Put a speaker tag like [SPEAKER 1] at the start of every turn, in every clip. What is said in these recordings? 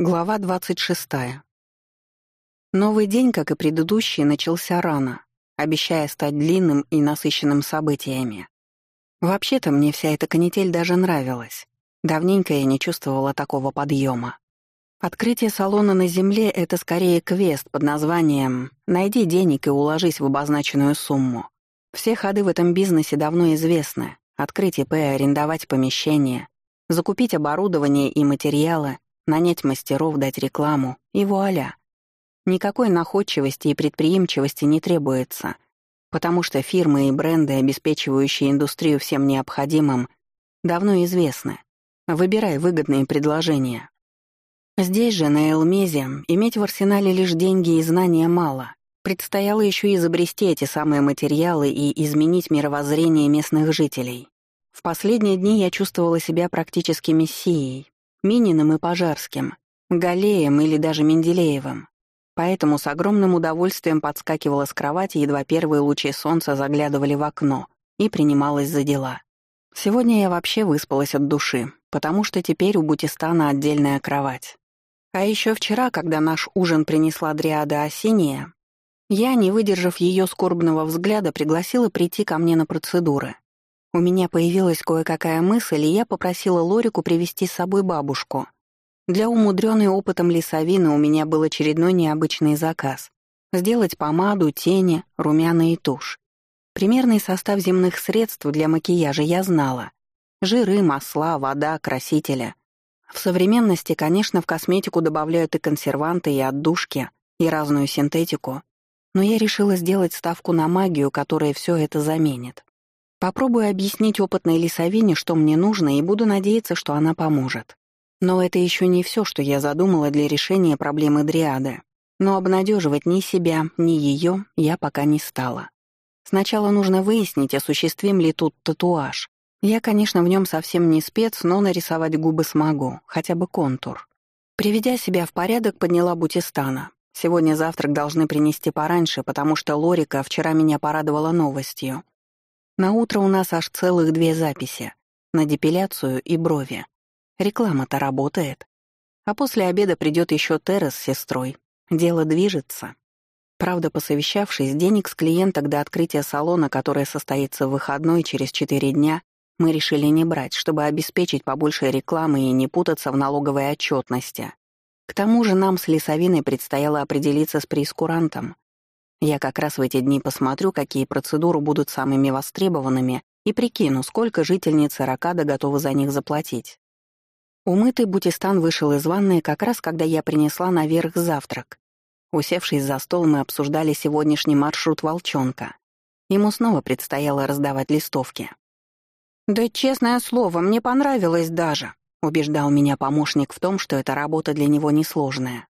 [SPEAKER 1] Глава 26. Новый день, как и предыдущий, начался рано, обещая стать длинным и насыщенным событиями. Вообще-то мне вся эта канитель даже нравилась. Давненько я не чувствовала такого подъема. Открытие салона на земле — это скорее квест под названием «Найди денег и уложись в обозначенную сумму». Все ходы в этом бизнесе давно известны. Открыть ИП, арендовать помещение, закупить оборудование и материалы, нанять мастеров, дать рекламу, и вуаля. Никакой находчивости и предприимчивости не требуется, потому что фирмы и бренды, обеспечивающие индустрию всем необходимым, давно известны. Выбирай выгодные предложения. Здесь же, на Элмезе, иметь в арсенале лишь деньги и знания мало. Предстояло еще изобрести эти самые материалы и изменить мировоззрение местных жителей. В последние дни я чувствовала себя практически мессией, Мининым и Пожарским, Галеем или даже Менделеевым. Поэтому с огромным удовольствием подскакивала с кровати, едва первые лучи солнца заглядывали в окно, и принималась за дела. Сегодня я вообще выспалась от души, потому что теперь у Бутистана отдельная кровать. А еще вчера, когда наш ужин принесла Дриада Осиния, я, не выдержав ее скорбного взгляда, пригласила прийти ко мне на процедуры. У меня появилась кое-какая мысль, и я попросила Лорику привести с собой бабушку. Для умудренной опытом лесовины у меня был очередной необычный заказ — сделать помаду, тени, румяна и тушь. Примерный состав земных средств для макияжа я знала. Жиры, масла, вода, красители. В современности, конечно, в косметику добавляют и консерванты, и отдушки, и разную синтетику. Но я решила сделать ставку на магию, которая все это заменит. Попробую объяснить опытной лесовине, что мне нужно, и буду надеяться, что она поможет. Но это еще не все, что я задумала для решения проблемы Дриады. Но обнадеживать ни себя, ни ее я пока не стала. Сначала нужно выяснить, осуществим ли тут татуаж. Я, конечно, в нем совсем не спец, но нарисовать губы смогу, хотя бы контур. Приведя себя в порядок, подняла Бутистана. Сегодня завтрак должны принести пораньше, потому что Лорика вчера меня порадовала новостью. На утро у нас аж целых две записи — на депиляцию и брови. Реклама-то работает. А после обеда придет еще Терра с сестрой. Дело движется. Правда, посовещавшись, денег с клиенток до открытия салона, которое состоится в выходной через четыре дня, мы решили не брать, чтобы обеспечить побольше рекламы и не путаться в налоговой отчетности. К тому же нам с Лесовиной предстояло определиться с прескурантом, я как раз в эти дни посмотрю, какие процедуры будут самыми востребованными, и прикину, сколько жительницы Ракада готовы за них заплатить. Умытый Бутистан вышел из ванной как раз, когда я принесла наверх завтрак. Усевшись за стол, мы обсуждали сегодняшний маршрут «Волчонка». Ему снова предстояло раздавать листовки. «Да честное слово, мне понравилось даже», — убеждал меня помощник в том, что эта работа для него несложная.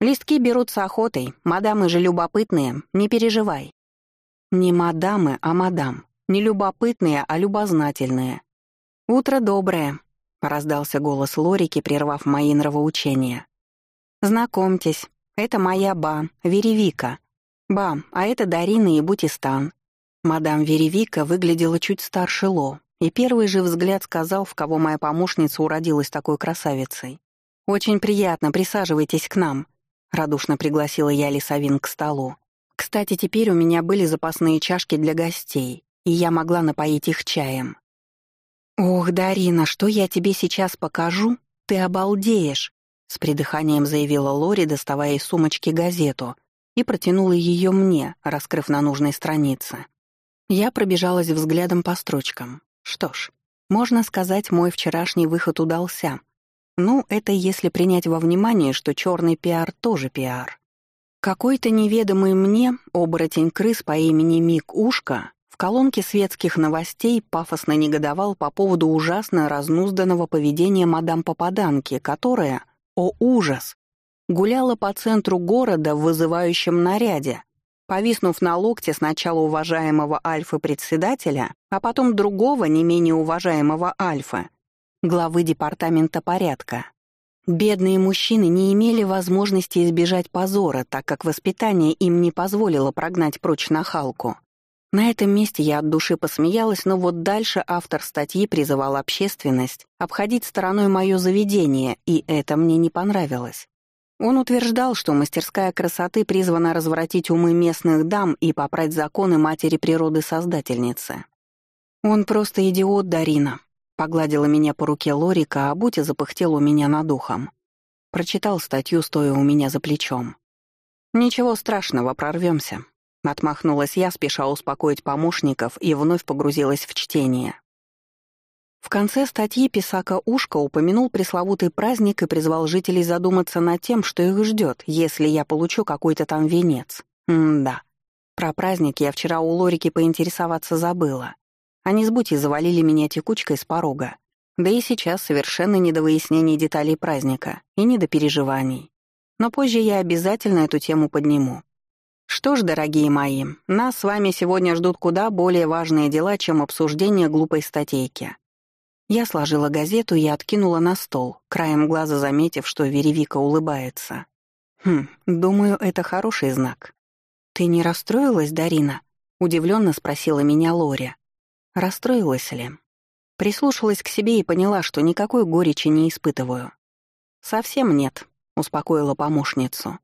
[SPEAKER 1] Листки берут с охотой, мадамы же любопытные, не переживай. Не мадамы, а мадам. Не любопытные, а любознательные. «Утро доброе», — раздался голос Лорики, прервав мои нравоучения. «Знакомьтесь, это моя ба, Веревика. Ба, а это Дарина и Бутистан». Мадам Веревика выглядела чуть старше Ло, и первый же взгляд сказал, в кого моя помощница уродилась такой красавицей. «Очень приятно, присаживайтесь к нам», — радушно пригласила я Лисовин к столу. Кстати, теперь у меня были запасные чашки для гостей, и я могла напоить их чаем. «Ох, Дарина, что я тебе сейчас покажу? Ты обалдеешь!» С придыханием заявила Лори, доставая из сумочки газету, и протянула ее мне, раскрыв на нужной странице. Я пробежалась взглядом по строчкам. Что ж, можно сказать, мой вчерашний выход удался. Ну, это если принять во внимание, что черный пиар тоже пиар. Какой-то неведомый мне оборотень-крыс по имени Мик Ушка в колонке светских новостей пафосно негодовал по поводу ужасно разнузданного поведения мадам Попаданки, которая, о ужас, гуляла по центру города в вызывающем наряде, повиснув на локте сначала уважаемого альфа-председателя, а потом другого, не менее уважаемого альфа, главы департамента порядка. Бедные мужчины не имели возможности избежать позора, так как воспитание им не позволило прогнать прочь нахалку. На этом месте я от души посмеялась, но вот дальше автор статьи призывал общественность обходить стороной мое заведение, и это мне не понравилось. Он утверждал, что мастерская красоты призвана развратить умы местных дам и попрать законы матери природы создательницы. «Он просто идиот, Дарина», — погладила меня по руке Лорика, а Бутя запыхтел у меня над ухом. Прочитал статью, стоя у меня за плечом. «Ничего страшного, прорвемся. Отмахнулась я, спеша успокоить помощников, и вновь погрузилась в чтение. В конце статьи Писака Ушка упомянул пресловутый праздник и призвал жителей задуматься над тем, что их ждет, если я получу какой-то там венец. М-да. Про праздник я вчера у Лорики поинтересоваться забыла. Они с Бути завалили меня текучкой с порога. Да и сейчас совершенно не до выяснений деталей праздника и не до переживаний. Но позже я обязательно эту тему подниму. Что ж, дорогие мои, нас с вами сегодня ждут куда более важные дела, чем обсуждение глупой статейки. Я сложила газету и откинула на стол, краем глаза заметив, что Веревика улыбается. Хм, думаю, это хороший знак. Ты не расстроилась, Дарина? удивленно спросила меня Лори. Расстроилась ли? Прислушалась к себе и поняла, что никакой горечи не испытываю. Совсем нет, успокоила помощницу.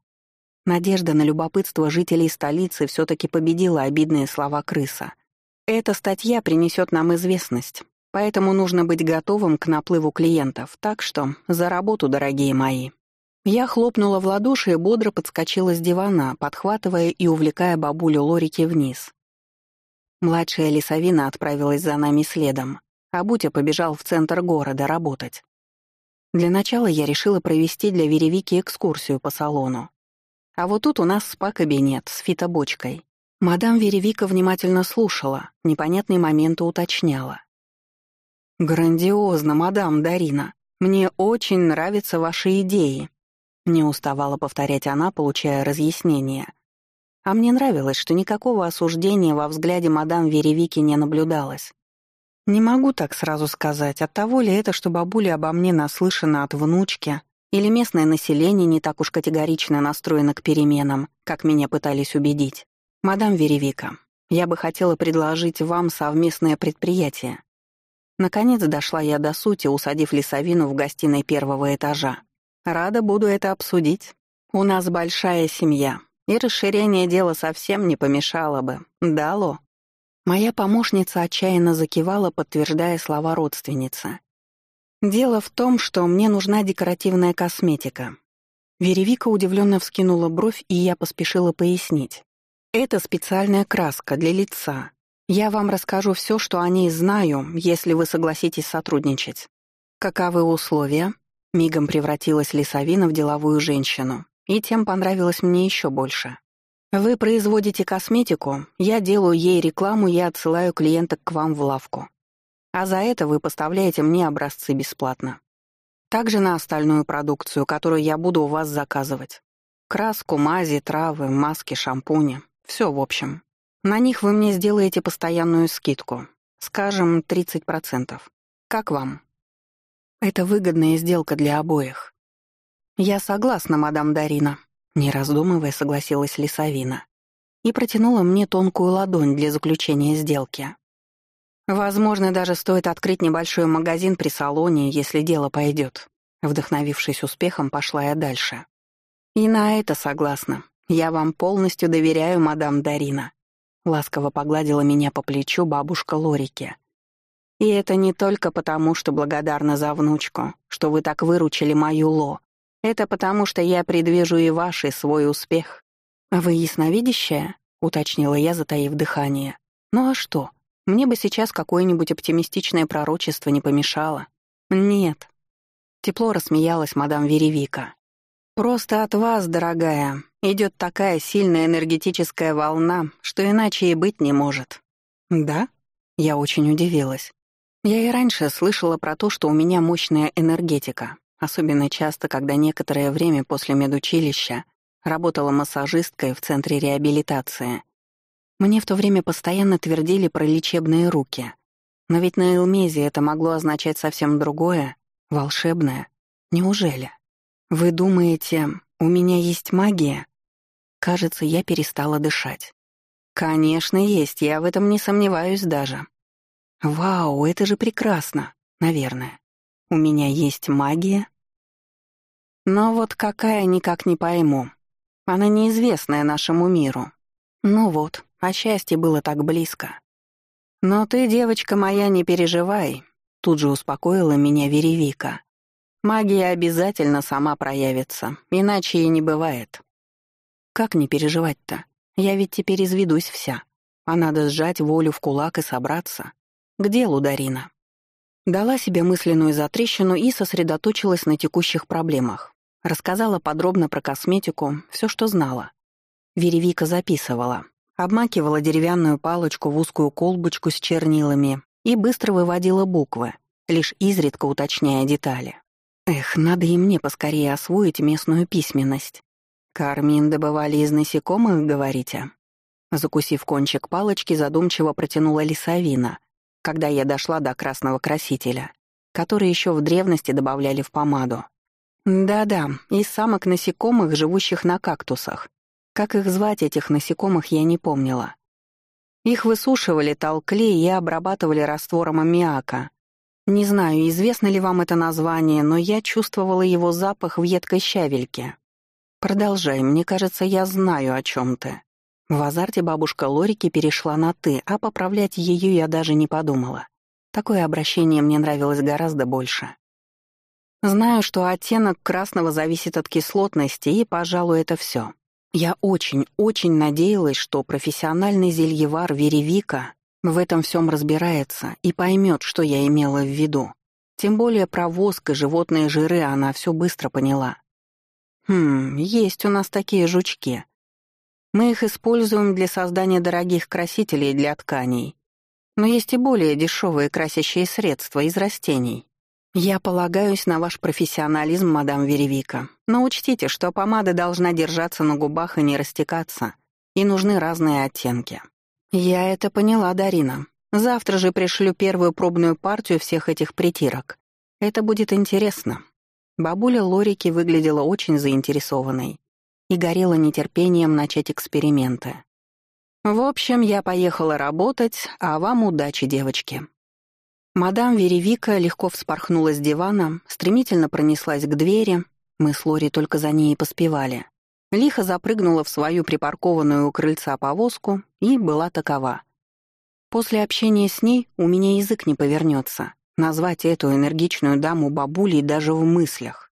[SPEAKER 1] Надежда на любопытство жителей столицы все таки победила обидные слова крыса. Эта статья принесет нам известность, поэтому нужно быть готовым к наплыву клиентов, так что за работу, дорогие мои. Я хлопнула в ладоши и бодро подскочила с дивана, подхватывая и увлекая бабулю Лорики вниз. Младшая лесовина отправилась за нами следом, а Бутя побежал в центр города работать. Для начала я решила провести для Веревики экскурсию по салону. А вот тут у нас спа-кабинет с фитобочкой. Мадам Веревика внимательно слушала, непонятные моменты уточняла. «Грандиозно, мадам Дарина. Мне очень нравятся ваши идеи», — не уставала повторять она, получая разъяснение. А мне нравилось, что никакого осуждения во взгляде мадам Веревики не наблюдалось. Не могу так сразу сказать, от того ли это, что бабуля обо мне наслышана от внучки, или местное население не так уж категорично настроено к переменам, как меня пытались убедить. Мадам Веревика, я бы хотела предложить вам совместное предприятие. Наконец дошла я до сути, усадив лесовину в гостиной первого этажа. Рада буду это обсудить. У нас большая семья, и расширение дела совсем не помешало бы. Дало. Моя помощница отчаянно закивала, подтверждая слова родственницы. Дело в том, что мне нужна декоративная косметика. Веревика удивленно вскинула бровь, и я поспешила пояснить. Это специальная краска для лица. Я вам расскажу все, что о ней знаю, если вы согласитесь сотрудничать. Каковы условия? Мигом превратилась Лисовина в деловую женщину, и тем понравилось мне еще больше. Вы производите косметику, я делаю ей рекламу и отсылаю клиенток к вам в лавку а за это вы поставляете мне образцы бесплатно. Также на остальную продукцию, которую я буду у вас заказывать. Краску, мази, травы, маски, шампуни. Все в общем. На них вы мне сделаете постоянную скидку. Скажем, 30%. Как вам? Это выгодная сделка для обоих. Я согласна, мадам Дарина. Не раздумывая, согласилась Лисавина. И протянула мне тонкую ладонь для заключения сделки. Возможно, даже стоит открыть небольшой магазин при салоне, если дело пойдет. Вдохновившись успехом, пошла я дальше. И на это согласна. Я вам полностью доверяю, мадам Дарина. Ласково погладила меня по плечу бабушка Лорики. И это не только потому, что благодарна за внучку, что вы так выручили мою Ло. Это потому, что я предвижу и ваш, и свой успех. Вы ясновидящая? уточнила я, затаив дыхание. Ну а что? Мне бы сейчас какое-нибудь оптимистичное пророчество не помешало. Нет. Тепло рассмеялась мадам Веревика. Просто от вас, дорогая, идет такая сильная энергетическая волна, что иначе и быть не может. Да? Я очень удивилась. Я и раньше слышала про то, что у меня мощная энергетика, особенно часто, когда некоторое время после медучилища работала массажисткой в центре реабилитации — мне в то время постоянно твердили про лечебные руки. Но ведь на Элмезе это могло означать совсем другое, волшебное. Неужели? Вы думаете, у меня есть магия? Кажется, я перестала дышать. Конечно, есть, я в этом не сомневаюсь даже. Вау, это же прекрасно, наверное. У меня есть магия, Но вот какая, никак не пойму. Она неизвестная нашему миру. Ну вот, а счастье было так близко. Но ты, девочка моя, не переживай. Тут же успокоила меня Веревика. Магия обязательно сама проявится, иначе и не бывает. Как не переживать-то? Я ведь теперь изведусь вся. А надо сжать волю в кулак и собраться. К делу, Дарина. Дала себе мысленную затрещину и сосредоточилась на текущих проблемах. Рассказала подробно про косметику, все, что знала. Веревика записывала. Обмакивала деревянную палочку в узкую колбочку с чернилами и быстро выводила буквы, лишь изредка уточняя детали. Эх, надо и мне поскорее освоить местную письменность. Кармин добывали из насекомых, говорите? Закусив кончик палочки, задумчиво протянула лисовина, когда я дошла до красного красителя, который еще в древности добавляли в помаду. Да-да, из самок насекомых, живущих на кактусах. Как их звать, этих насекомых, я не помнила. Их высушивали, толкли и обрабатывали раствором аммиака. Не знаю, известно ли вам это название, но я чувствовала его запах в едкой щавельке. Продолжай, мне кажется, я знаю, о чем ты. В азарте бабушка Лорики перешла на «ты», а поправлять ее я даже не подумала. Такое обращение мне нравилось гораздо больше. Знаю, что оттенок красного зависит от кислотности, и, пожалуй, это все. Я очень-очень надеялась, что профессиональный зельевар Веревика в этом всем разбирается и поймет, что я имела в виду. Тем более про воск и животные жиры она все быстро поняла. Хм, есть у нас такие жучки. Мы их используем для создания дорогих красителей для тканей. Но есть и более дешевые красящие средства из растений. «Я полагаюсь на ваш профессионализм, мадам Веревика. Но учтите, что помада должна держаться на губах и не растекаться, и нужны разные оттенки». «Я это поняла, Дарина. Завтра же пришлю первую пробную партию всех этих притирок. Это будет интересно». Бабуля Лорики выглядела очень заинтересованной и горела нетерпением начать эксперименты. «В общем, я поехала работать, а вам удачи, девочки». Мадам Веревика легко вспорхнула с дивана, стремительно пронеслась к двери, мы с Лори только за ней и поспевали. Лихо запрыгнула в свою припаркованную у крыльца повозку и была такова. После общения с ней у меня язык не повернется назвать эту энергичную даму бабулей даже в мыслях.